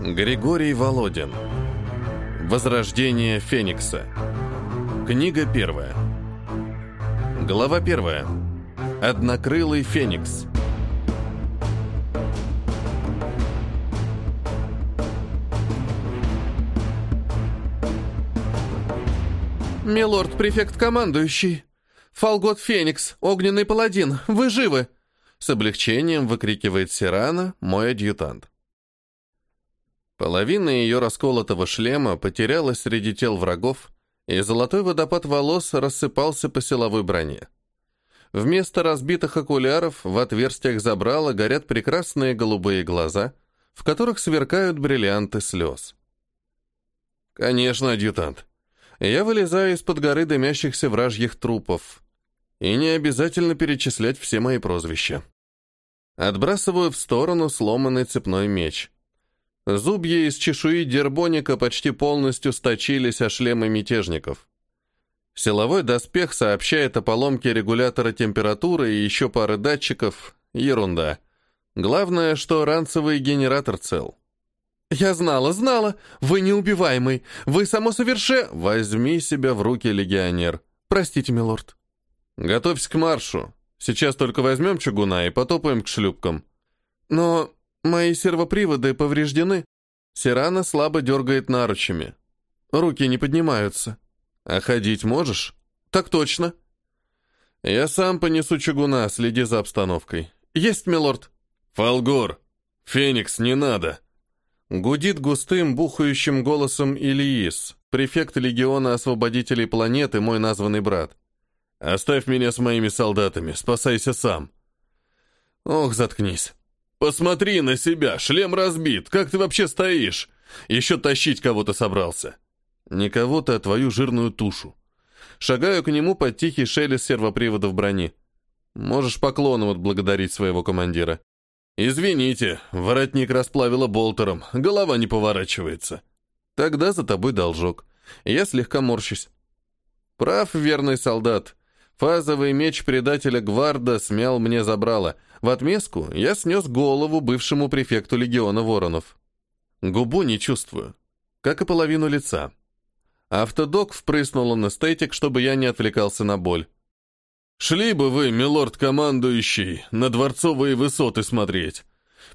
Григорий Володин. Возрождение Феникса. Книга первая. Глава первая. Однокрылый Феникс. «Милорд-префект командующий! Фалгот Феникс, огненный паладин, вы живы!» С облегчением выкрикивает Сирана, мой адъютант. Половина ее расколотого шлема потерялась среди тел врагов, и золотой водопад волос рассыпался по силовой броне. Вместо разбитых окуляров в отверстиях забрала горят прекрасные голубые глаза, в которых сверкают бриллианты слез. «Конечно, адъютант. Я вылезаю из-под горы дымящихся вражьих трупов. И не обязательно перечислять все мои прозвища. Отбрасываю в сторону сломанный цепной меч. Зубья из чешуи дербоника почти полностью сточились о шлемы мятежников. Силовой доспех сообщает о поломке регулятора температуры и еще пары датчиков. Ерунда. Главное, что ранцевый генератор цел. «Я знала, знала! Вы неубиваемый! Вы само соверше...» «Возьми себя в руки, легионер!» «Простите, милорд!» «Готовься к маршу. Сейчас только возьмем чугуна и потопаем к шлюпкам». «Но мои сервоприводы повреждены». Сирана слабо дергает наручами. Руки не поднимаются. «А ходить можешь?» «Так точно». «Я сам понесу чугуна, следи за обстановкой». «Есть, милорд». «Фолгор! Феникс, не надо!» Гудит густым, бухающим голосом Ильис, префект легиона освободителей планеты, мой названный брат. «Оставь меня с моими солдатами, спасайся сам». «Ох, заткнись». «Посмотри на себя, шлем разбит, как ты вообще стоишь? Еще тащить кого-то собрался». «Не кого-то, а твою жирную тушу». Шагаю к нему под тихий шелест сервоприводов брони. Можешь поклоном отблагодарить своего командира. «Извините, воротник расплавило болтером, голова не поворачивается». «Тогда за тобой должок. Я слегка морщусь». «Прав, верный солдат. Фазовый меч предателя Гварда смял мне забрало. В отместку я снес голову бывшему префекту легиона воронов. Губу не чувствую, как и половину лица. Автодок впрыснул анестетик, чтобы я не отвлекался на боль. «Шли бы вы, милорд-командующий, на дворцовые высоты смотреть!»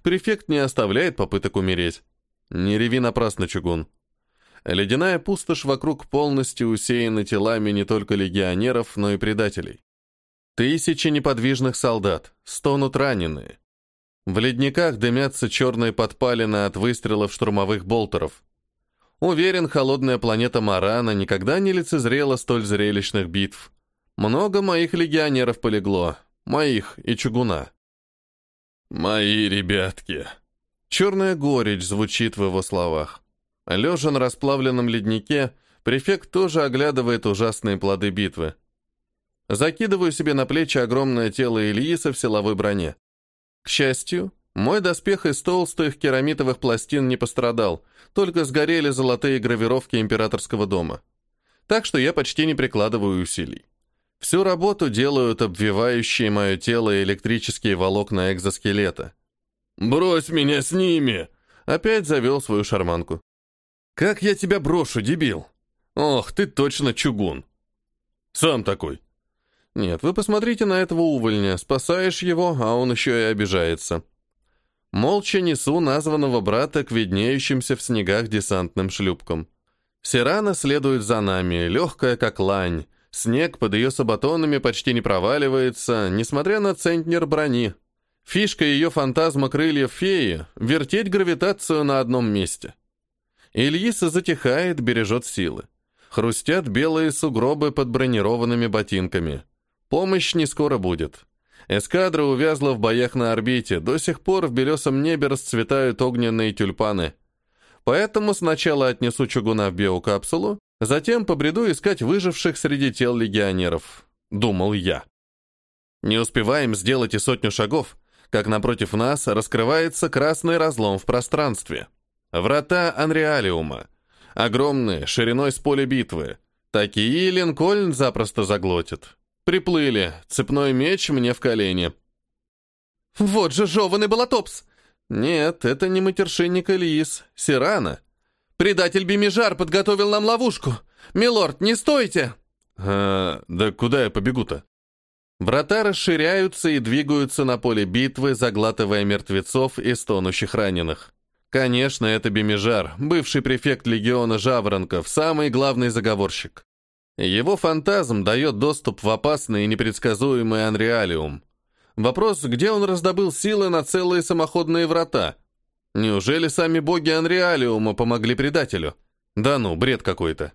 Префект не оставляет попыток умереть. Не реви напрасно, чугун. Ледяная пустошь вокруг полностью усеяна телами не только легионеров, но и предателей. Тысячи неподвижных солдат, стонут раненые. В ледниках дымятся черные подпалины от выстрелов штурмовых болтеров. Уверен, холодная планета Марана никогда не лицезрела столь зрелищных битв. Много моих легионеров полегло, моих и чугуна. «Мои ребятки!» Черная горечь звучит в его словах. Лежа на расплавленном леднике, префект тоже оглядывает ужасные плоды битвы. Закидываю себе на плечи огромное тело Ильиса в силовой броне. К счастью, мой доспех из толстых керамитовых пластин не пострадал, только сгорели золотые гравировки императорского дома. Так что я почти не прикладываю усилий. Всю работу делают обвивающие мое тело электрические волокна экзоскелета. «Брось меня с ними!» Опять завел свою шарманку. «Как я тебя брошу, дебил? Ох, ты точно чугун!» «Сам такой!» «Нет, вы посмотрите на этого увольня. Спасаешь его, а он еще и обижается». Молча несу названного брата к виднеющимся в снегах десантным шлюпкам. Сирана следует за нами, легкая как лань, Снег под ее сабатонами почти не проваливается, несмотря на центнер брони. Фишка ее фантазма крыльев феи — вертеть гравитацию на одном месте. Ильиса затихает, бережет силы. Хрустят белые сугробы под бронированными ботинками. Помощь не скоро будет. Эскадра увязла в боях на орбите, до сих пор в белесом небе расцветают огненные тюльпаны. Поэтому сначала отнесу чугуна в биокапсулу, Затем побреду искать выживших среди тел легионеров, думал я. Не успеваем сделать и сотню шагов, как напротив нас раскрывается красный разлом в пространстве. Врата Анреалиума. Огромные, шириной с поля битвы. Такие Линкольн запросто заглотит. Приплыли, цепной меч мне в колени. «Вот же жеванный Балатопс!» Нет, это не матершинник Ильис, Сирана. Предатель Бимижар подготовил нам ловушку. Милорд, не стойте! А, да куда я побегу-то? Врата расширяются и двигаются на поле битвы, заглатывая мертвецов и стонущих раненых. Конечно, это Бимижар, бывший префект легиона Жаворонков, самый главный заговорщик. Его фантазм дает доступ в опасный и непредсказуемый Анреалиум. Вопрос, где он раздобыл силы на целые самоходные врата? Неужели сами боги Анреалиума помогли предателю? Да ну, бред какой-то.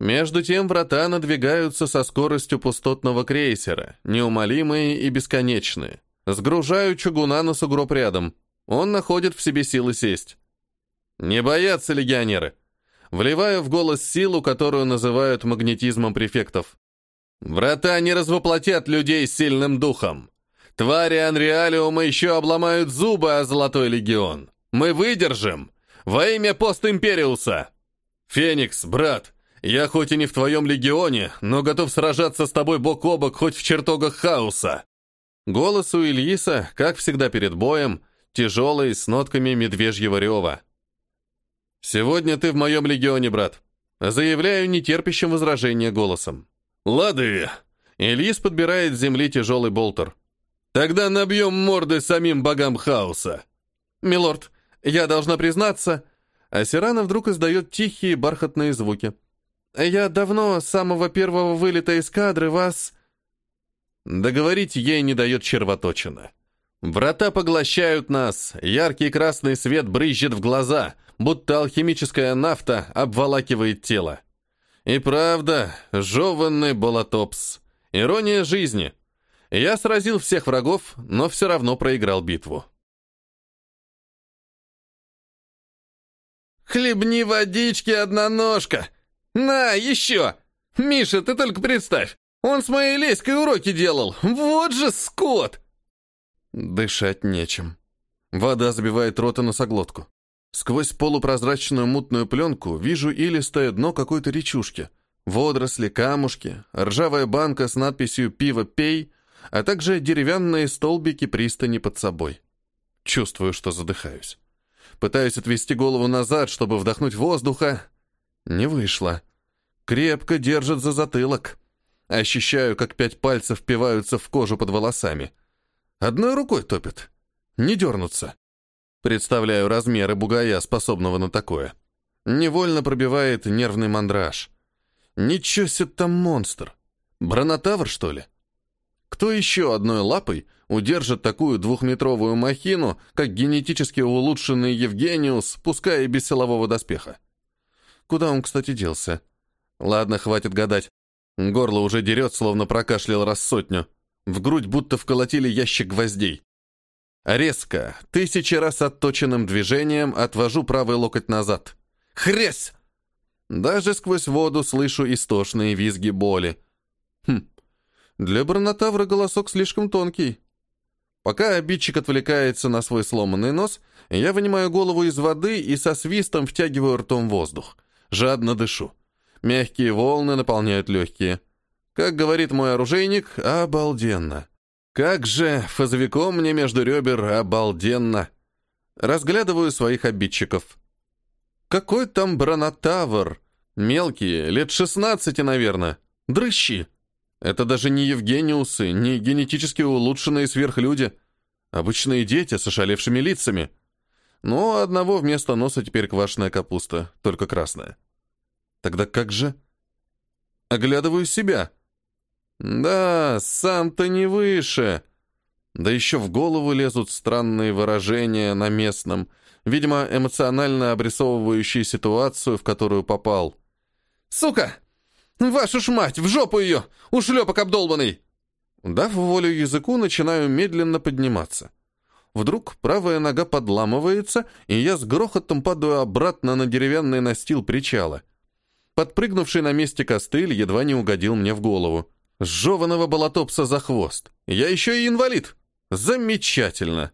Между тем врата надвигаются со скоростью пустотного крейсера, неумолимые и бесконечные. Сгружаю чугуна на сугроб рядом. Он находит в себе силы сесть. Не боятся легионеры. Вливаю в голос силу, которую называют магнетизмом префектов. Врата не развоплотят людей с сильным духом. Твари Анреалиума еще обломают зубы о Золотой Легион. Мы выдержим! Во имя постимпериуса! Феникс, брат, я хоть и не в твоем легионе, но готов сражаться с тобой бок о бок хоть в чертогах хаоса!» Голос у Ильиса, как всегда перед боем, тяжелый, с нотками медвежьего рева. «Сегодня ты в моем легионе, брат!» Заявляю нетерпящим возражения голосом. «Лады!» Ильис подбирает с земли тяжелый болтер. Тогда набьем морды самим богам хаоса. Милорд, я должна признаться... А Сирана вдруг издает тихие бархатные звуки. Я давно, с самого первого вылета из кадры, вас... Договорить ей не дает червоточина. Врата поглощают нас, яркий красный свет брызжет в глаза, будто алхимическая нафта обволакивает тело. И правда, жеванный болотопс. Ирония жизни — я сразил всех врагов, но все равно проиграл битву. «Хлебни водички, одноножка! На, еще! Миша, ты только представь, он с моей леськой уроки делал! Вот же скот!» Дышать нечем. Вода забивает рот и носоглотку. Сквозь полупрозрачную мутную пленку вижу илистое дно какой-то речушки. Водоросли, камушки, ржавая банка с надписью «Пиво пей», а также деревянные столбики пристани под собой. Чувствую, что задыхаюсь. Пытаюсь отвести голову назад, чтобы вдохнуть воздуха. Не вышло. Крепко держит за затылок. Ощущаю, как пять пальцев впиваются в кожу под волосами. Одной рукой топит. Не дернуться. Представляю размеры бугая, способного на такое. Невольно пробивает нервный мандраж. Ничего себе там монстр. Бронотавр, что ли? Кто еще одной лапой удержит такую двухметровую махину, как генетически улучшенный Евгениус, пускай и без силового доспеха? Куда он, кстати, делся? Ладно, хватит гадать. Горло уже дерет, словно прокашлял раз сотню. В грудь будто вколотили ящик гвоздей. Резко, тысячи раз отточенным движением отвожу правый локоть назад. Хресь! Даже сквозь воду слышу истошные визги боли. Хм, для бронотавра голосок слишком тонкий. Пока обидчик отвлекается на свой сломанный нос, я вынимаю голову из воды и со свистом втягиваю ртом воздух. Жадно дышу. Мягкие волны наполняют легкие. Как говорит мой оружейник, обалденно. Как же фазовиком мне между ребер обалденно. Разглядываю своих обидчиков. Какой там бронотавр? Мелкие, лет 16, наверное. Дрыщи. Это даже не Евгениусы, не генетически улучшенные сверхлюди. Обычные дети с ошалевшими лицами. Но одного вместо носа теперь квашеная капуста, только красная. Тогда как же? Оглядываю себя. Да, сам-то не выше. Да еще в голову лезут странные выражения на местном, видимо, эмоционально обрисовывающие ситуацию, в которую попал. «Сука! «Вашу ж мать, в жопу ее! Ушлепок обдолбанный!» Дав волю языку, начинаю медленно подниматься. Вдруг правая нога подламывается, и я с грохотом падаю обратно на деревянный настил причала. Подпрыгнувший на месте костыль едва не угодил мне в голову. Сжеванного болотопса за хвост. Я еще и инвалид. Замечательно.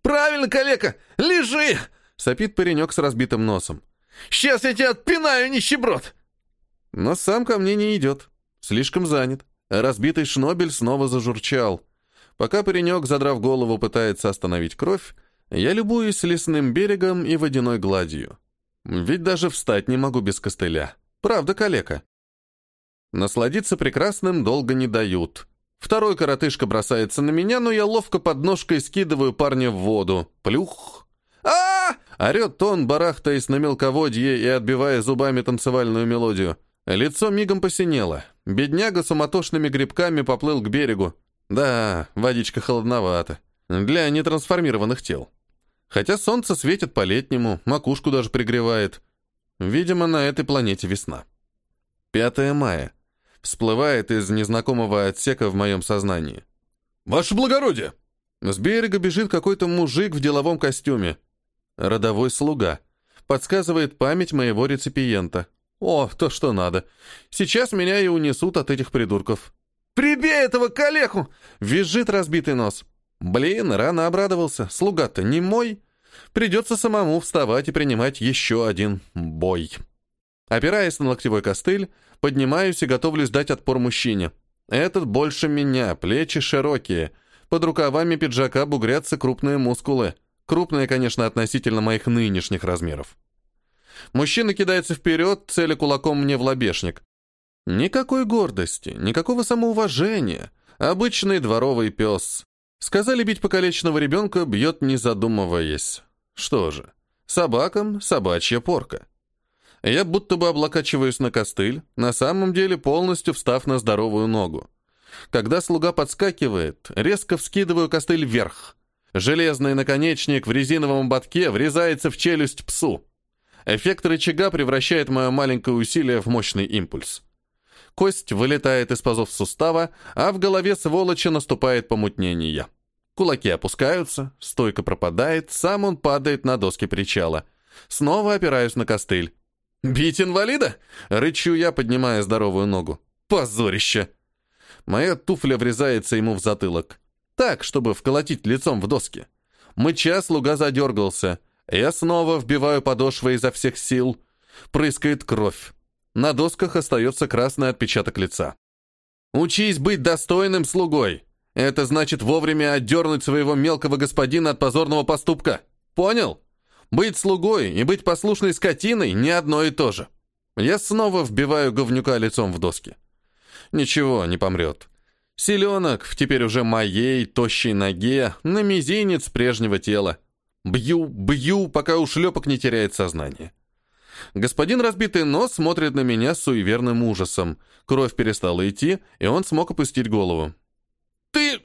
«Правильно, калека! Лежи!» — сопит паренек с разбитым носом. «Сейчас я тебя отпинаю, нищеброд!» Но сам ко мне не идет. Слишком занят. Разбитый шнобель снова зажурчал. Пока паренек, задрав голову, пытается остановить кровь, Я любуюсь лесным берегом и водяной гладью. Ведь даже встать не могу без костыля. Правда, калека. Насладиться прекрасным долго не дают. Второй коротышка бросается на меня, но я ловко под ножкой скидываю парня в воду. Плюх! а, -а, -а Орет он, барахтаясь на мелководье и отбивая зубами танцевальную мелодию. Лицо мигом посинело. Бедняга суматошными грибками поплыл к берегу. Да, водичка холодновата. Для нетрансформированных тел. Хотя солнце светит по-летнему, макушку даже пригревает. Видимо, на этой планете весна. 5 мая. Всплывает из незнакомого отсека в моем сознании. «Ваше благородие!» С берега бежит какой-то мужик в деловом костюме. Родовой слуга. Подсказывает память моего реципиента. О, то, что надо. Сейчас меня и унесут от этих придурков. «Прибей этого калеку!» Визжит разбитый нос. Блин, рано обрадовался. Слуга-то не мой. Придется самому вставать и принимать еще один бой. Опираясь на локтевой костыль, поднимаюсь и готовлюсь дать отпор мужчине. Этот больше меня, плечи широкие. Под рукавами пиджака бугрятся крупные мускулы. Крупные, конечно, относительно моих нынешних размеров. Мужчина кидается вперед, целя кулаком мне в лобешник. Никакой гордости, никакого самоуважения. Обычный дворовый пес. Сказали, бить покалеченного ребенка бьет, не задумываясь. Что же, собакам собачья порка. Я будто бы облокачиваюсь на костыль, на самом деле полностью встав на здоровую ногу. Когда слуга подскакивает, резко вскидываю костыль вверх. Железный наконечник в резиновом ботке врезается в челюсть псу. Эффект рычага превращает мое маленькое усилие в мощный импульс. Кость вылетает из пазов сустава, а в голове сволочи наступает помутнение. Кулаки опускаются, стойка пропадает, сам он падает на доски причала. Снова опираюсь на костыль. «Бить инвалида?» — рычу я, поднимая здоровую ногу. «Позорище!» Моя туфля врезается ему в затылок. Так, чтобы вколотить лицом в доски. Мыча слуга задергался. Я снова вбиваю подошвы изо всех сил. Прыскает кровь. На досках остается красный отпечаток лица. «Учись быть достойным слугой!» Это значит вовремя отдернуть своего мелкого господина от позорного поступка. Понял? Быть слугой и быть послушной скотиной не одно и то же. Я снова вбиваю говнюка лицом в доски. Ничего, не помрет. Селенок в теперь уже моей тощей ноге на мизинец прежнего тела. Бью, бью, пока ушлепок не теряет сознание. Господин разбитый нос смотрит на меня с суеверным ужасом. Кровь перестала идти, и он смог опустить голову. «Ты...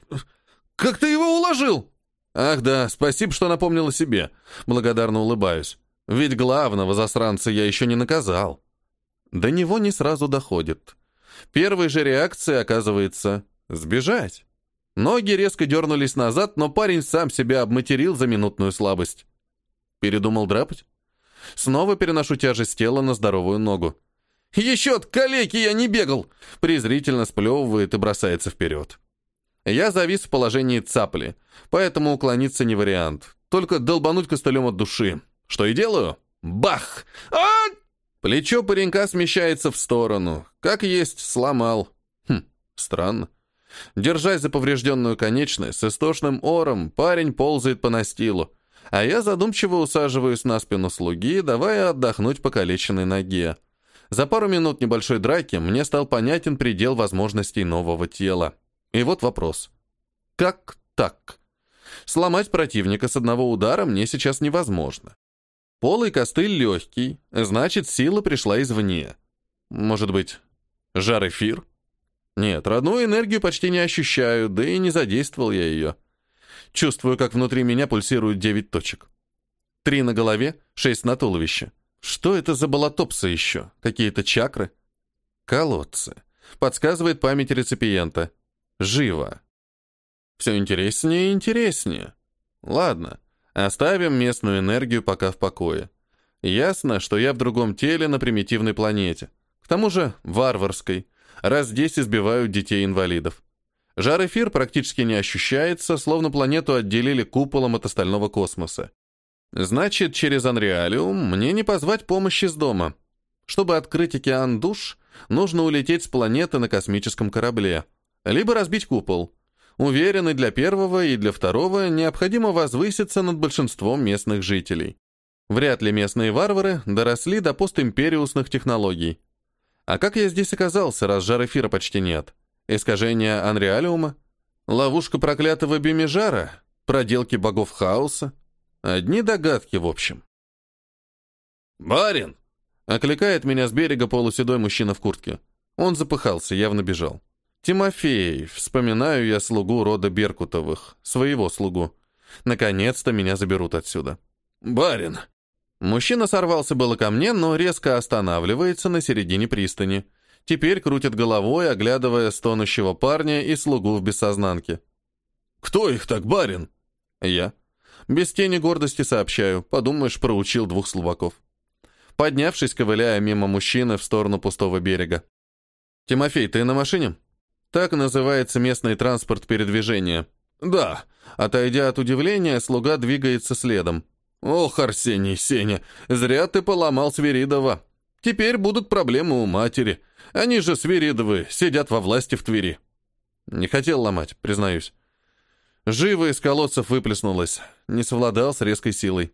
как ты его уложил?» «Ах да, спасибо, что напомнила себе». Благодарно улыбаюсь. «Ведь главного засранца я еще не наказал». До него не сразу доходит. Первой же реакцией оказывается сбежать. Ноги резко дернулись назад, но парень сам себя обматерил за минутную слабость. Передумал драпать? Снова переношу тяжесть тела на здоровую ногу. «Еще от калеки я не бегал!» презрительно сплевывает и бросается вперед. Я завис в положении цапли, поэтому уклониться не вариант. Только долбануть костылем от души. Что и делаю. Бах! а Плечо паренька смещается в сторону. Как есть, сломал. Хм, странно. Держась за поврежденную конечность, с истошным ором, парень ползает по настилу, а я задумчиво усаживаюсь на спину слуги, давая отдохнуть покалеченной ноге. За пару минут небольшой драки мне стал понятен предел возможностей нового тела. И вот вопрос. Как так? Сломать противника с одного удара мне сейчас невозможно. Полый костыль легкий, значит, сила пришла извне. Может быть, жар эфир? Нет, родную энергию почти не ощущаю, да и не задействовал я ее. Чувствую, как внутри меня пульсируют девять точек. Три на голове, шесть на туловище. Что это за болотопсы еще? Какие-то чакры? Колодцы. Подсказывает память реципиента. Живо. Все интереснее и интереснее. Ладно, оставим местную энергию пока в покое. Ясно, что я в другом теле на примитивной планете. К тому же варварской, раз здесь избивают детей-инвалидов. Жар эфир практически не ощущается, словно планету отделили куполом от остального космоса. Значит, через Анреалиум мне не позвать помощи с дома. Чтобы открыть океан душ, нужно улететь с планеты на космическом корабле. Либо разбить купол. Уверен, и для первого, и для второго необходимо возвыситься над большинством местных жителей. Вряд ли местные варвары доросли до постимпериусных технологий. А как я здесь оказался, раз жар эфира почти нет? Искажение анреалиума? Ловушка проклятого бимежара? Проделки богов хаоса? Одни догадки, в общем. «Барин!» — окликает меня с берега полуседой мужчина в куртке. Он запыхался, явно бежал. «Тимофей, вспоминаю я слугу рода Беркутовых, своего слугу. Наконец-то меня заберут отсюда». «Барин!» Мужчина сорвался было ко мне, но резко останавливается на середине пристани. Теперь крутит головой, оглядывая стонущего парня и слугу в бессознанке. «Кто их так, барин?» «Я». Без тени гордости сообщаю, подумаешь, проучил двух слабаков. Поднявшись, ковыляя мимо мужчины в сторону пустого берега. «Тимофей, ты на машине?» Так называется местный транспорт передвижения. Да. Отойдя от удивления, слуга двигается следом. Ох, Арсений, Сеня, зря ты поломал Свиридова. Теперь будут проблемы у матери. Они же Свиридовы, сидят во власти в Твери. Не хотел ломать, признаюсь. Живо из колодцев выплеснулась. Не совладал с резкой силой.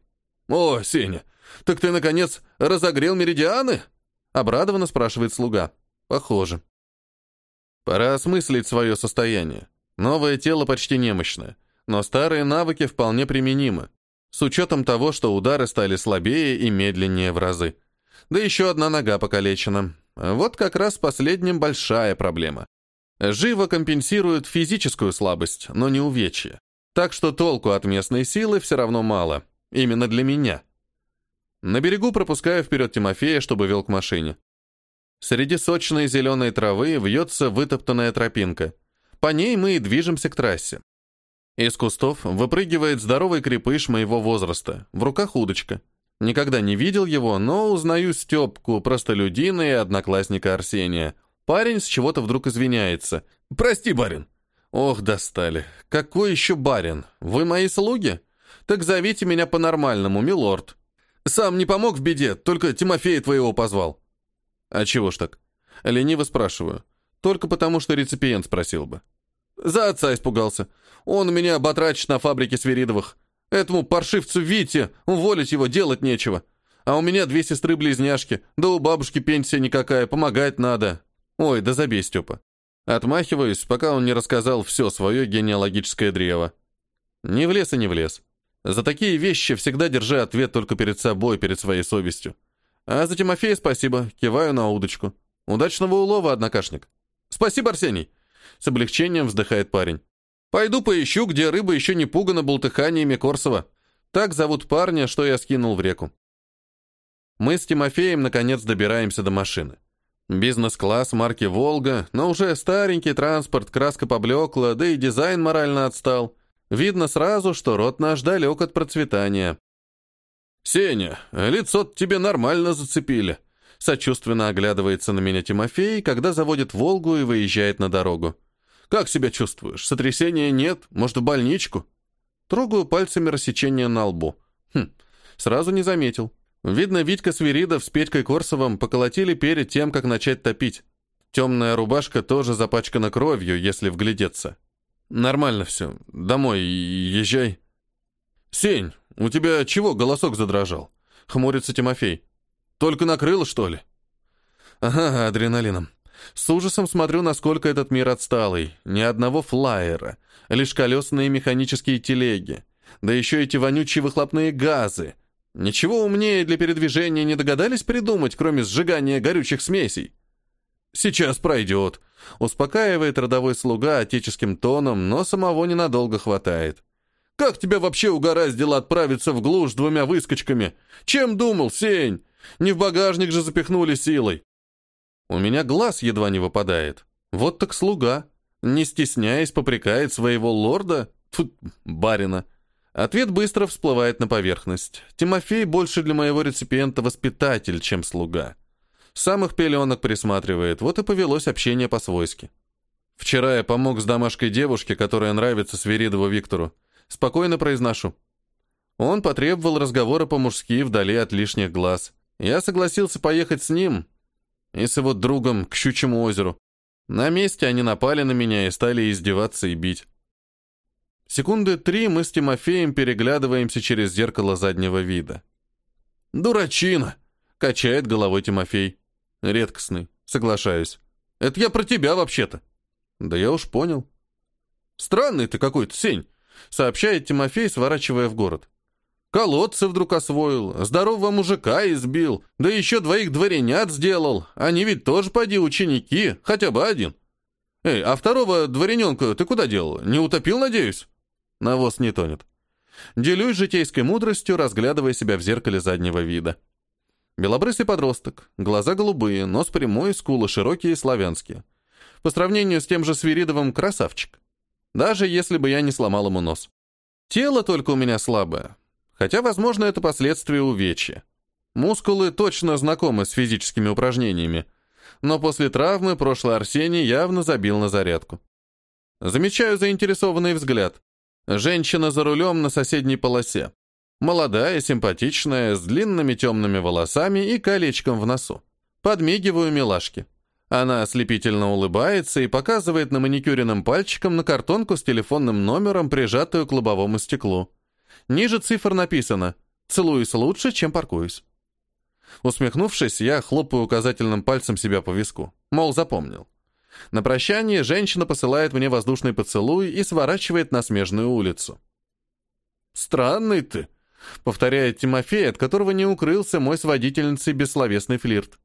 «О, Сеня, так ты, наконец, разогрел меридианы?» Обрадованно спрашивает слуга. «Похоже». Пора осмыслить свое состояние. Новое тело почти немощное, но старые навыки вполне применимы, с учетом того, что удары стали слабее и медленнее в разы. Да еще одна нога покалечена. Вот как раз последним большая проблема. Живо компенсирует физическую слабость, но не увечье. Так что толку от местной силы все равно мало. Именно для меня. На берегу пропускаю вперед Тимофея, чтобы вел к машине. Среди сочной зеленой травы вьется вытоптанная тропинка. По ней мы и движемся к трассе. Из кустов выпрыгивает здоровый крепыш моего возраста, в руках удочка. Никогда не видел его, но узнаю Степку, простолюдина и одноклассника Арсения. Парень с чего-то вдруг извиняется. «Прости, барин!» «Ох, достали! Какой еще барин? Вы мои слуги? Так зовите меня по-нормальному, милорд. Сам не помог в беде, только Тимофея твоего позвал». «А чего ж так?» Лениво спрашиваю. Только потому, что реципиент спросил бы. «За отца испугался. Он меня батрачит на фабрике Свиридовых. Этому паршивцу Вите уволить его делать нечего. А у меня две сестры-близняшки, да у бабушки пенсия никакая, помогать надо. Ой, да забей, Степа». Отмахиваюсь, пока он не рассказал все свое генеалогическое древо. Не влез и не влез. За такие вещи всегда держи ответ только перед собой, перед своей совестью. А за Тимофея спасибо, киваю на удочку. Удачного улова, однокашник. Спасибо, Арсений. С облегчением вздыхает парень. Пойду поищу, где рыба еще не пугана бултыханиями Корсова. Так зовут парня, что я скинул в реку. Мы с Тимофеем наконец добираемся до машины. Бизнес-класс марки «Волга», но уже старенький транспорт, краска поблекла, да и дизайн морально отстал. Видно сразу, что рот наш далек от процветания. «Сеня, лицо тебе нормально зацепили», — сочувственно оглядывается на меня Тимофей, когда заводит «Волгу» и выезжает на дорогу. «Как себя чувствуешь? Сотрясения нет? Может, в больничку?» Трогаю пальцами рассечение на лбу. Хм, сразу не заметил. Видно, Витька Свиридов с Петькой Корсовым поколотили перед тем, как начать топить. Темная рубашка тоже запачкана кровью, если вглядеться. Нормально все. Домой езжай. Сень, у тебя чего голосок задрожал? Хмурится Тимофей. Только накрыло, что ли? Ага, адреналином. С ужасом смотрю, насколько этот мир отсталый. Ни одного флайера, лишь колесные механические телеги. Да еще эти вонючие выхлопные газы. Ничего умнее для передвижения не догадались придумать, кроме сжигания горючих смесей. «Сейчас пройдет», — успокаивает родовой слуга отеческим тоном, но самого ненадолго хватает. Как тебя вообще угораздило отправиться в глушь двумя выскочками? Чем думал, Сень? Не в багажник же запихнули силой. У меня глаз едва не выпадает. Вот так слуга. Не стесняясь, попрекает своего лорда, тут барина. Ответ быстро всплывает на поверхность. Тимофей больше для моего реципиента воспитатель, чем слуга. Самых пеленок присматривает, вот и повелось общение по-свойски. Вчера я помог с домашкой девушке, которая нравится Свиридову Виктору. Спокойно произношу. Он потребовал разговора по-мужски вдали от лишних глаз. Я согласился поехать с ним и с его другом к Щучьему озеру. На месте они напали на меня и стали издеваться и бить. Секунды три мы с Тимофеем переглядываемся через зеркало заднего вида. «Дурачина!» — качает головой Тимофей. «Редкостный, соглашаюсь. Это я про тебя вообще-то». «Да я уж понял». «Странный ты какой-то, Сень», — сообщает Тимофей, сворачивая в город. «Колодцы вдруг освоил, здорового мужика избил, да еще двоих дворянят сделал. Они ведь тоже, поди, ученики, хотя бы один. Эй, а второго дворяненка ты куда делал? Не утопил, надеюсь?» Навоз не тонет. Делюсь житейской мудростью, разглядывая себя в зеркале заднего вида. Белобрысый подросток, глаза голубые, нос прямой, скулы широкие и славянские. По сравнению с тем же Свиридовым красавчик. Даже если бы я не сломал ему нос. Тело только у меня слабое. Хотя, возможно, это последствия увечья. Мускулы точно знакомы с физическими упражнениями. Но после травмы прошлый Арсений явно забил на зарядку. Замечаю заинтересованный взгляд. Женщина за рулем на соседней полосе. Молодая, симпатичная, с длинными темными волосами и колечком в носу. Подмигиваю милашке. Она ослепительно улыбается и показывает на маникюренным пальчиком на картонку с телефонным номером, прижатую к лобовому стеклу. Ниже цифр написано «Целуюсь лучше, чем паркуюсь». Усмехнувшись, я хлопаю указательным пальцем себя по виску. Мол, запомнил. На прощание женщина посылает мне воздушный поцелуй и сворачивает на смежную улицу. «Странный ты», — повторяет Тимофей, от которого не укрылся мой с водительницей бессловесный флирт.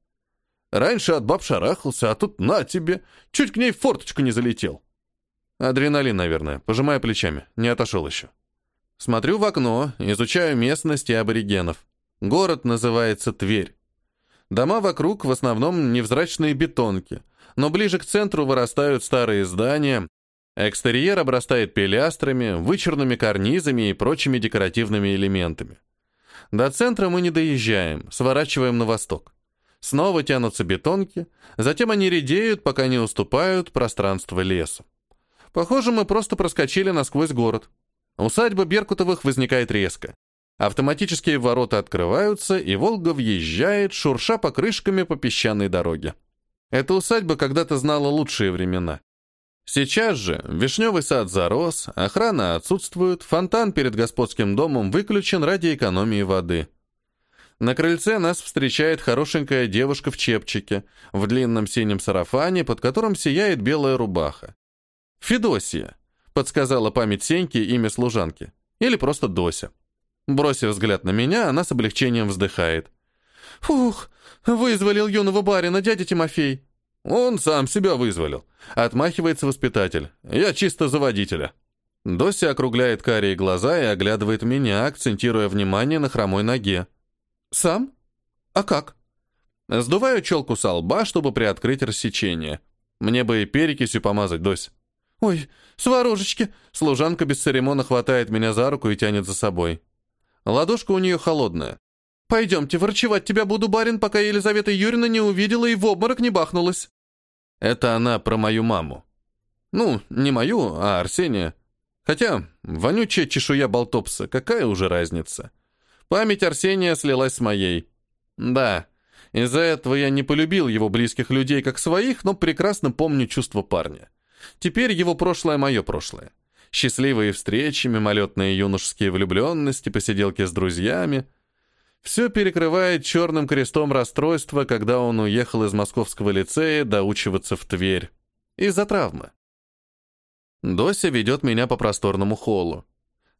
«Раньше от баб шарахался, а тут на тебе, чуть к ней в форточку не залетел». Адреналин, наверное, пожимая плечами, не отошел еще. Смотрю в окно, изучаю местность и аборигенов. Город называется Тверь. Дома вокруг в основном невзрачные бетонки, но ближе к центру вырастают старые здания, экстерьер обрастает пилястрами, вычурными карнизами и прочими декоративными элементами. До центра мы не доезжаем, сворачиваем на восток. Снова тянутся бетонки, затем они редеют, пока не уступают пространство лесу. Похоже, мы просто проскочили насквозь город. Усадьба Беркутовых возникает резко. Автоматические ворота открываются, и Волга въезжает, шурша покрышками по песчаной дороге. Эта усадьба когда-то знала лучшие времена. Сейчас же вишневый сад зарос, охрана отсутствует, фонтан перед господским домом выключен ради экономии воды. На крыльце нас встречает хорошенькая девушка в чепчике, в длинном синем сарафане, под которым сияет белая рубаха. «Федосия», — подсказала память Сеньки имя служанки. Или просто Дося. Бросив взгляд на меня, она с облегчением вздыхает. «Фух, вызволил юного барина, дядя Тимофей». «Он сам себя вызволил», — отмахивается воспитатель. «Я чисто за водителя». Дося округляет карие глаза и оглядывает меня, акцентируя внимание на хромой ноге. «Сам? А как?» Сдуваю челку со лба, чтобы приоткрыть рассечение. Мне бы и перекисью помазать, Дось. «Ой, сварожечки!» Служанка без церемона хватает меня за руку и тянет за собой. Ладошка у нее холодная. «Пойдемте, ворчевать тебя буду, барин, пока Елизавета Юрьевна не увидела и в обморок не бахнулась». Это она про мою маму. Ну, не мою, а Арсения. Хотя, вонючая чешуя болтопса, какая уже разница? Память Арсения слилась с моей. Да, из-за этого я не полюбил его близких людей как своих, но прекрасно помню чувство парня. Теперь его прошлое мое прошлое. Счастливые встречи, мимолетные юношеские влюбленности, посиделки с друзьями — все перекрывает черным крестом расстройство, когда он уехал из московского лицея доучиваться в Тверь. Из-за травмы. Дося ведет меня по просторному холлу.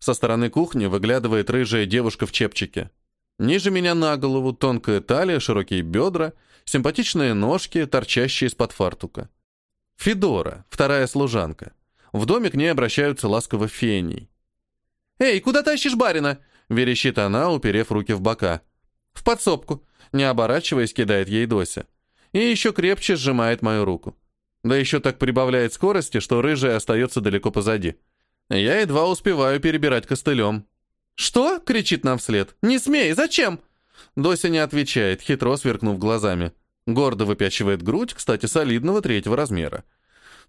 Со стороны кухни выглядывает рыжая девушка в чепчике. Ниже меня на голову тонкая талия, широкие бедра, симпатичные ножки, торчащие из-под фартука. Федора, вторая служанка. В доме к ней обращаются ласково феней. «Эй, куда тащишь барина?» Верещит она, уперев руки в бока. «В подсобку!» Не оборачиваясь, кидает ей Дося. И еще крепче сжимает мою руку. Да еще так прибавляет скорости, что рыжая остается далеко позади. Я едва успеваю перебирать костылем. «Что?» — кричит нам вслед. «Не смей! Зачем?» Дося не отвечает, хитро сверкнув глазами. Гордо выпячивает грудь, кстати, солидного третьего размера.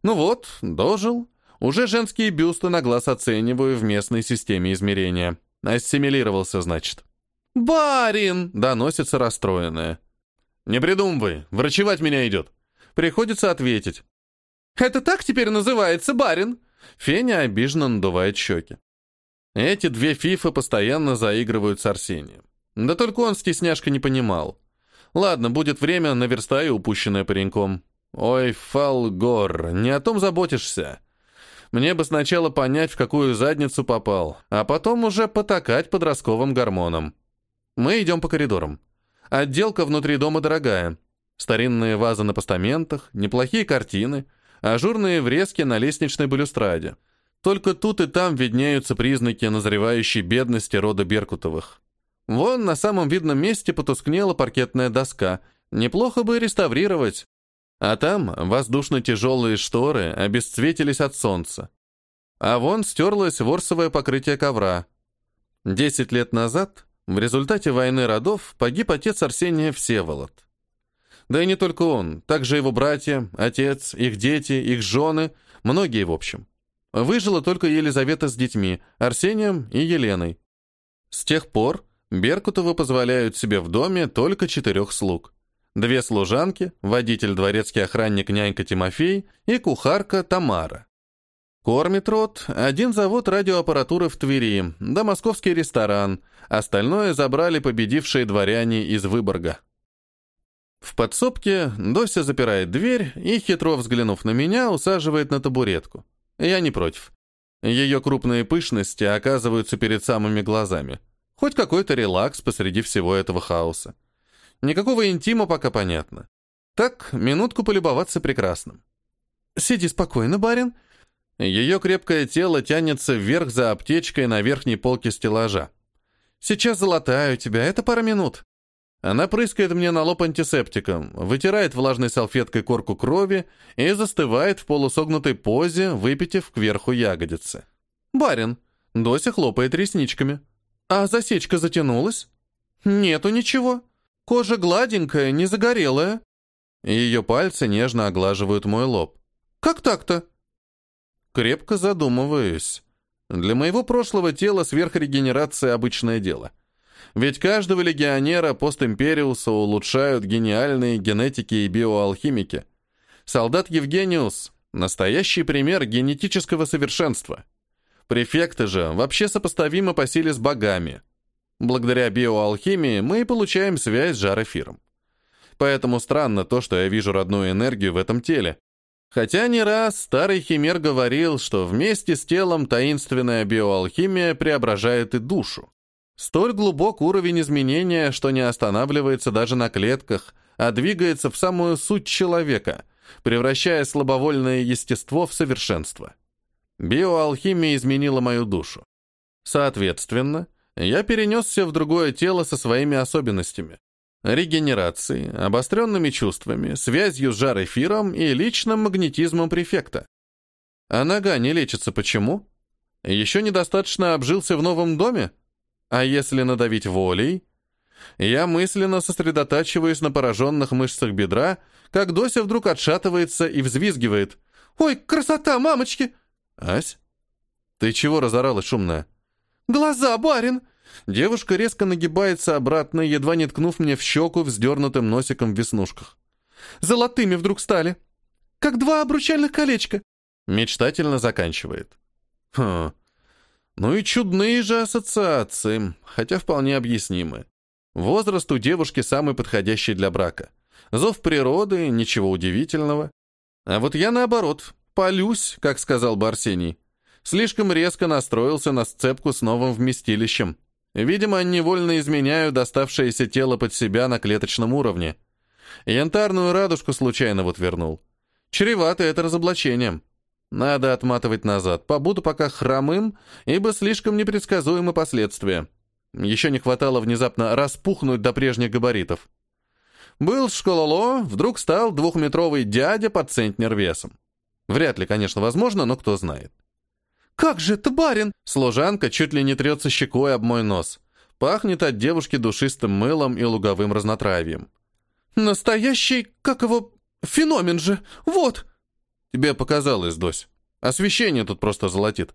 Ну вот, дожил. Уже женские бюсты на глаз оцениваю в местной системе измерения. Ассимилировался, значит. «Барин!» — доносится расстроенная. «Не придумывай, врачевать меня идет». Приходится ответить. «Это так теперь называется, барин?» Феня обиженно надувает щеки. Эти две фифы постоянно заигрывают с Арсением. Да только он стесняшка не понимал. Ладно, будет время, наверстаю упущенное пареньком. Ой, Фалгор, не о том заботишься. Мне бы сначала понять, в какую задницу попал, а потом уже потакать подростковым гормоном. Мы идем по коридорам. Отделка внутри дома дорогая. Старинные вазы на постаментах, неплохие картины, ажурные врезки на лестничной балюстраде. Только тут и там виднеются признаки назревающей бедности рода Беркутовых. Вон на самом видном месте потускнела паркетная доска. Неплохо бы реставрировать. А там воздушно-тяжелые шторы обесцветились от солнца. А вон стерлось ворсовое покрытие ковра. Десять лет назад в результате войны родов погиб отец Арсения Всеволод. Да и не только он, также его братья, отец, их дети, их жены, многие в общем. Выжила только Елизавета с детьми, Арсением и Еленой. С тех пор Беркутовы позволяют себе в доме только четырех слуг. Две служанки, водитель дворецкий охранник нянька Тимофей и кухарка Тамара. Кормит рот один завод радиоаппаратуры в Твери, да московский ресторан, остальное забрали победившие дворяне из Выборга. В подсобке Дося запирает дверь и, хитро взглянув на меня, усаживает на табуретку. Я не против. Ее крупные пышности оказываются перед самыми глазами. Хоть какой-то релакс посреди всего этого хаоса. Никакого интима пока понятно. Так, минутку полюбоваться прекрасным. «Сиди спокойно, барин». Ее крепкое тело тянется вверх за аптечкой на верхней полке стеллажа. «Сейчас залатаю тебя, это пара минут». Она прыскает мне на лоб антисептиком, вытирает влажной салфеткой корку крови и застывает в полусогнутой позе, выпитив кверху ягодицы. «Барин!» Дося хлопает ресничками. А засечка затянулась? Нету ничего. Кожа гладенькая, не загорелая. Ее пальцы нежно оглаживают мой лоб. Как так-то? Крепко задумываюсь. Для моего прошлого тела сверхрегенерация обычное дело. Ведь каждого легионера постимпериуса улучшают гениальные генетики и биоалхимики. Солдат Евгениус – настоящий пример генетического совершенства. Префекты же вообще сопоставимы по силе с богами. Благодаря биоалхимии мы и получаем связь с жар-эфиром. Поэтому странно то, что я вижу родную энергию в этом теле. Хотя не раз старый химер говорил, что вместе с телом таинственная биоалхимия преображает и душу. Столь глубок уровень изменения, что не останавливается даже на клетках, а двигается в самую суть человека, превращая слабовольное естество в совершенство. Биоалхимия изменила мою душу. Соответственно, я перенесся в другое тело со своими особенностями. Регенерацией, обостренными чувствами, связью с жар-эфиром и личным магнетизмом префекта. А нога не лечится почему? Еще недостаточно обжился в новом доме? А если надавить волей? Я мысленно сосредотачиваюсь на пораженных мышцах бедра, как Дося вдруг отшатывается и взвизгивает. «Ой, красота, мамочки!» «Ась? Ты чего разоралась шумная?» «Глаза, барин!» Девушка резко нагибается обратно, едва не ткнув мне в щеку вздернутым носиком в веснушках. «Золотыми вдруг стали! Как два обручальных колечка!» Мечтательно заканчивает. «Хм... Ну и чудные же ассоциации, хотя вполне объяснимы. Возраст у девушки самый подходящий для брака. Зов природы, ничего удивительного. А вот я наоборот, Полюсь, как сказал бы Арсений. Слишком резко настроился на сцепку с новым вместилищем. Видимо, невольно изменяю доставшееся тело под себя на клеточном уровне. Янтарную радужку случайно вот вернул. Чревато это разоблачением. Надо отматывать назад. Побуду пока хромым, ибо слишком непредсказуемы последствия. Еще не хватало внезапно распухнуть до прежних габаритов. Был школоло, вдруг стал двухметровый дядя под центнер весом. Вряд ли, конечно, возможно, но кто знает. «Как же это, барин?» Служанка чуть ли не трется щекой об мой нос. Пахнет от девушки душистым мылом и луговым разнотравьем. «Настоящий, как его, феномен же! Вот!» «Тебе показалось, Дось. Освещение тут просто золотит».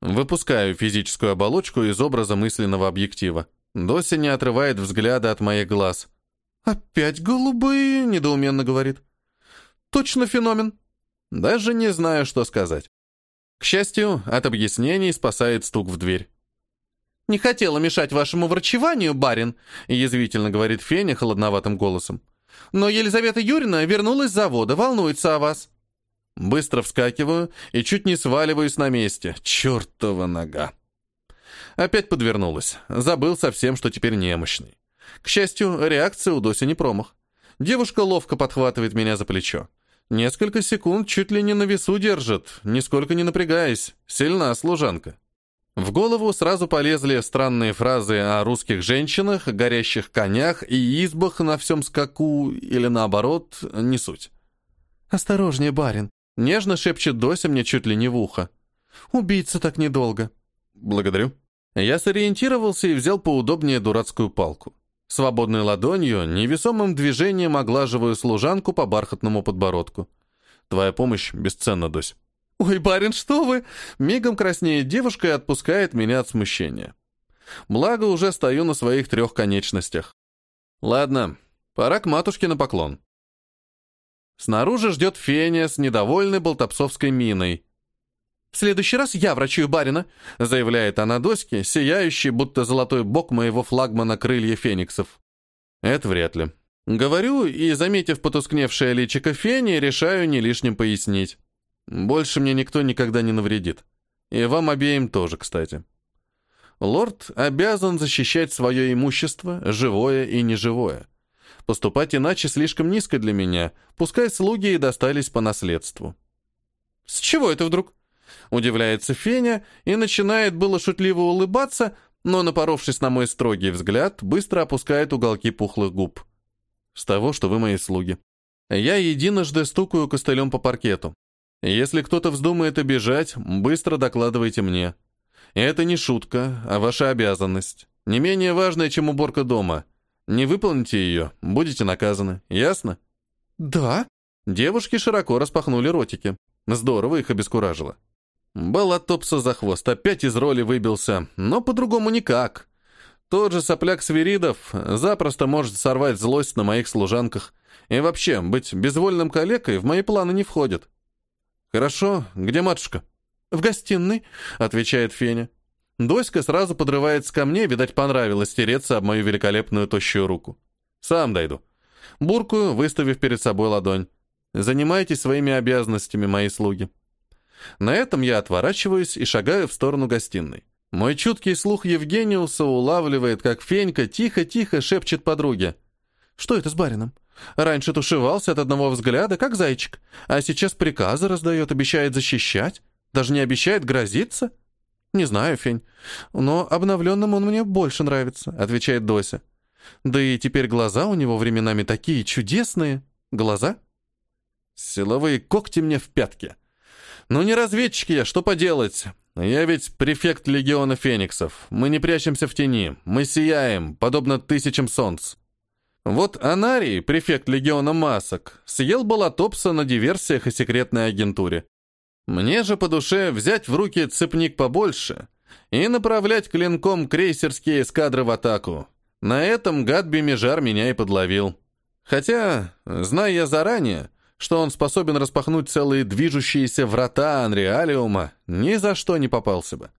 Выпускаю физическую оболочку из образа мысленного объектива. Дося не отрывает взгляда от моих глаз. «Опять голубые?» — недоуменно говорит. «Точно феномен. Даже не знаю, что сказать. К счастью, от объяснений спасает стук в дверь. «Не хотела мешать вашему врачеванию, барин», — язвительно говорит Феня холодноватым голосом. «Но Елизавета Юрьевна вернулась с завода, волнуется о вас». Быстро вскакиваю и чуть не сваливаюсь на месте. Чертова нога. Опять подвернулась. Забыл совсем, что теперь немощный. К счастью, реакция у Доси не промах. Девушка ловко подхватывает меня за плечо. Несколько секунд чуть ли не на весу держит, нисколько не напрягаясь. Сильна служанка. В голову сразу полезли странные фразы о русских женщинах, горящих конях и избах на всем скаку, или наоборот, не суть. «Осторожнее, барин», — нежно шепчет Дося мне чуть ли не в ухо. «Убийца так недолго». «Благодарю». Я сориентировался и взял поудобнее дурацкую палку. Свободной ладонью, невесомым движением оглаживаю служанку по бархатному подбородку. Твоя помощь бесценна, Дось. «Ой, барин, что вы!» Мигом краснеет девушка и отпускает меня от смущения. Благо, уже стою на своих трех конечностях. Ладно, пора к матушке на поклон. Снаружи ждет Феня с недовольной болтопсовской миной. «В следующий раз я врачую барина», — заявляет она доски, сияющий, будто золотой бок моего флагмана крылья фениксов. «Это вряд ли». Говорю и, заметив потускневшее личико Фени, решаю не лишним пояснить. Больше мне никто никогда не навредит. И вам обеим тоже, кстати. Лорд обязан защищать свое имущество, живое и неживое. Поступать иначе слишком низко для меня, пускай слуги и достались по наследству. «С чего это вдруг?» Удивляется Феня и начинает было шутливо улыбаться, но, напоровшись на мой строгий взгляд, быстро опускает уголки пухлых губ. «С того, что вы мои слуги. Я единожды стукаю костылем по паркету. Если кто-то вздумает обижать, быстро докладывайте мне. это не шутка, а ваша обязанность. Не менее важная, чем уборка дома. Не выполните ее, будете наказаны. Ясно? Да. Девушки широко распахнули ротики. Здорово их обескуражило. Балатопса за хвост опять из роли выбился, но по-другому никак. Тот же сопляк Свиридов запросто может сорвать злость на моих служанках. И вообще, быть безвольным калекой в мои планы не входит. «Хорошо. Где матушка?» «В гостиной», — отвечает Феня. Доська сразу подрывается ко мне, видать, понравилось тереться об мою великолепную тощую руку. «Сам дойду». Буркую, выставив перед собой ладонь. «Занимайтесь своими обязанностями, мои слуги». На этом я отворачиваюсь и шагаю в сторону гостиной. Мой чуткий слух Евгениуса улавливает, как Фенька тихо-тихо шепчет подруге. «Что это с барином? Раньше тушевался от одного взгляда, как зайчик, а сейчас приказы раздает, обещает защищать, даже не обещает грозиться. Не знаю, Фень, но обновленным он мне больше нравится, отвечает Дося. Да и теперь глаза у него временами такие чудесные. Глаза? Силовые когти мне в пятки. Ну не разведчики я, что поделать? Я ведь префект легиона фениксов. Мы не прячемся в тени, мы сияем, подобно тысячам солнц. Вот Анарий, префект легиона масок, съел Балатопса на диверсиях и секретной агентуре. Мне же по душе взять в руки цепник побольше и направлять клинком крейсерские эскадры в атаку. На этом гад Бемижар меня и подловил. Хотя, зная я заранее, что он способен распахнуть целые движущиеся врата Анреалиума, ни за что не попался бы.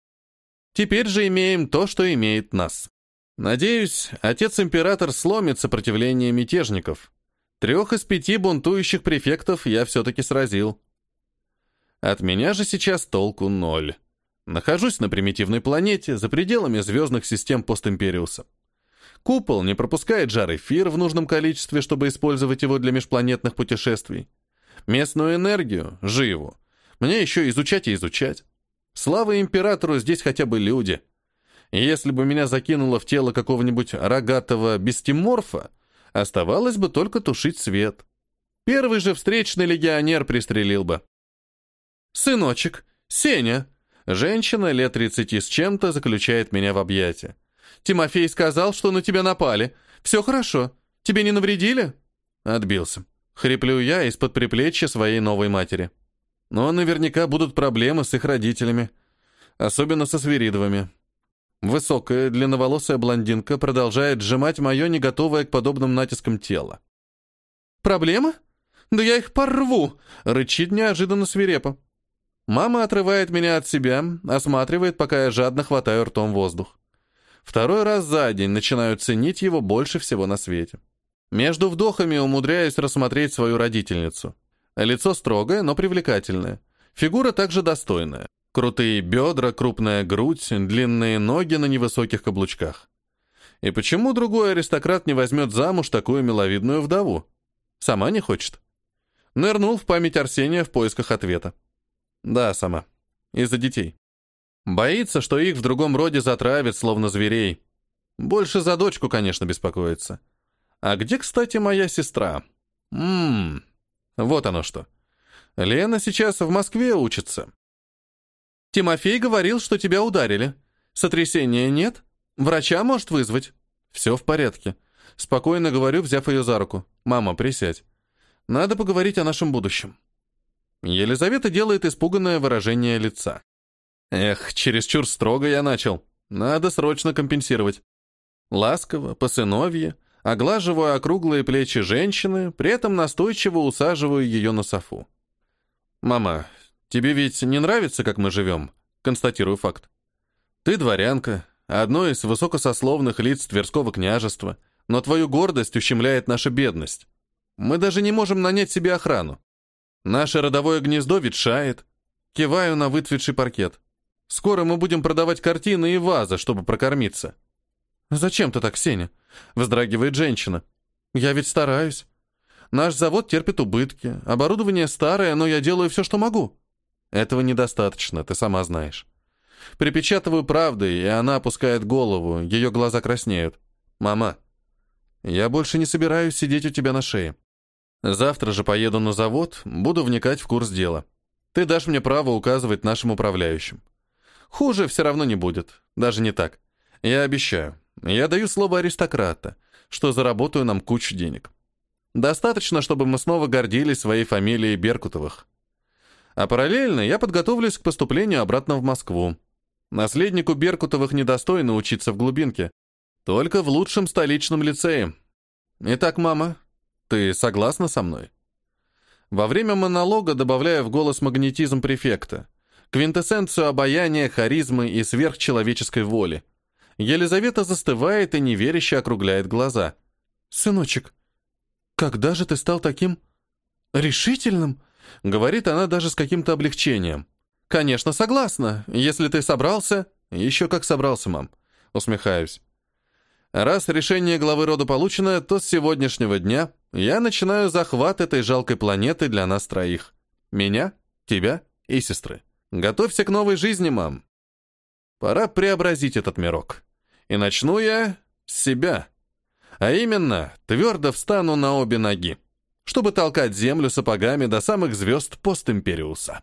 Теперь же имеем то, что имеет нас. Надеюсь, отец-император сломит сопротивление мятежников. Трех из пяти бунтующих префектов я все-таки сразил. От меня же сейчас толку ноль. Нахожусь на примитивной планете, за пределами звездных систем постимпериуса. Купол не пропускает жар эфир в нужном количестве, чтобы использовать его для межпланетных путешествий. Местную энергию, живу, мне еще изучать и изучать. Слава императору, здесь хотя бы люди — если бы меня закинуло в тело какого-нибудь рогатого бестиморфа, оставалось бы только тушить свет. Первый же встречный легионер пристрелил бы. «Сыночек, Сеня!» Женщина лет тридцати с чем-то заключает меня в объятия. «Тимофей сказал, что на тебя напали. Все хорошо. Тебе не навредили?» Отбился. Хриплю я из-под приплечья своей новой матери. Но наверняка будут проблемы с их родителями. Особенно со Свиридовыми. Высокая, длинноволосая блондинка продолжает сжимать мое неготовое к подобным натискам тело. «Проблема? Да я их порву!» — рычит неожиданно свирепо. Мама отрывает меня от себя, осматривает, пока я жадно хватаю ртом воздух. Второй раз за день начинаю ценить его больше всего на свете. Между вдохами умудряюсь рассмотреть свою родительницу. Лицо строгое, но привлекательное. Фигура также достойная. Крутые бедра, крупная грудь, длинные ноги на невысоких каблучках. И почему другой аристократ не возьмет замуж такую миловидную вдову? Сама не хочет. Нырнул в память Арсения в поисках ответа. Да, сама. Из-за детей. Боится, что их в другом роде затравят, словно зверей. Больше за дочку, конечно, беспокоится. А где, кстати, моя сестра? Ммм, вот оно что. Лена сейчас в Москве учится. Тимофей говорил, что тебя ударили. Сотрясения нет? Врача может вызвать? Все в порядке. Спокойно говорю, взяв ее за руку. Мама, присядь. Надо поговорить о нашем будущем. Елизавета делает испуганное выражение лица. Эх, чересчур строго я начал. Надо срочно компенсировать. Ласково, по сыновье, оглаживаю округлые плечи женщины, при этом настойчиво усаживаю ее на софу. «Мама, тебе ведь не нравится, как мы живем?» Констатирую факт. «Ты дворянка, одно из высокосословных лиц Тверского княжества, но твою гордость ущемляет наша бедность. Мы даже не можем нанять себе охрану. Наше родовое гнездо ветшает. Киваю на выцветший паркет. Скоро мы будем продавать картины и вазы, чтобы прокормиться. «Зачем ты так, Сеня?» — вздрагивает женщина. «Я ведь стараюсь. Наш завод терпит убытки, оборудование старое, но я делаю все, что могу». Этого недостаточно, ты сама знаешь. Припечатываю правдой, и она опускает голову, ее глаза краснеют. «Мама, я больше не собираюсь сидеть у тебя на шее. Завтра же поеду на завод, буду вникать в курс дела. Ты дашь мне право указывать нашим управляющим. Хуже все равно не будет, даже не так. Я обещаю. Я даю слово аристократа, что заработаю нам кучу денег. Достаточно, чтобы мы снова гордились своей фамилией Беркутовых. А параллельно я подготовлюсь к поступлению обратно в Москву. Наследнику Беркутовых недостойно учиться в глубинке. Только в лучшем столичном лицее. Итак, мама, ты согласна со мной? Во время монолога добавляю в голос магнетизм префекта, квинтэссенцию обаяния, харизмы и сверхчеловеческой воли. Елизавета застывает и неверяще округляет глаза. «Сыночек, когда же ты стал таким решительным?» Говорит она даже с каким-то облегчением. «Конечно, согласна. Если ты собрался...» «Еще как собрался, мам». Усмехаюсь. Раз решение главы рода получено, то с сегодняшнего дня я начинаю захват этой жалкой планеты для нас троих. Меня, тебя и сестры. Готовься к новой жизни, мам. Пора преобразить этот мирок. И начну я с себя. А именно, твердо встану на обе ноги, чтобы толкать землю сапогами до самых звезд постимпериуса.